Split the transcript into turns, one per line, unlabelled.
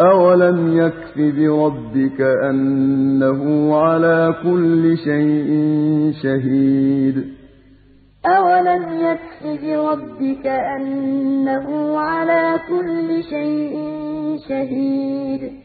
أَوَلَمْ يَكْفِ بِرَبِّكَ أَنَّهُ عَلَىٰ كُلِّ شَيْءٍ شَهِيدٌ
أَوَلَمْ يَكْفِ بِرَبِّكَ أَنَّهُ عَلَىٰ كُلِّ شَيْءٍ شَهِيدٌ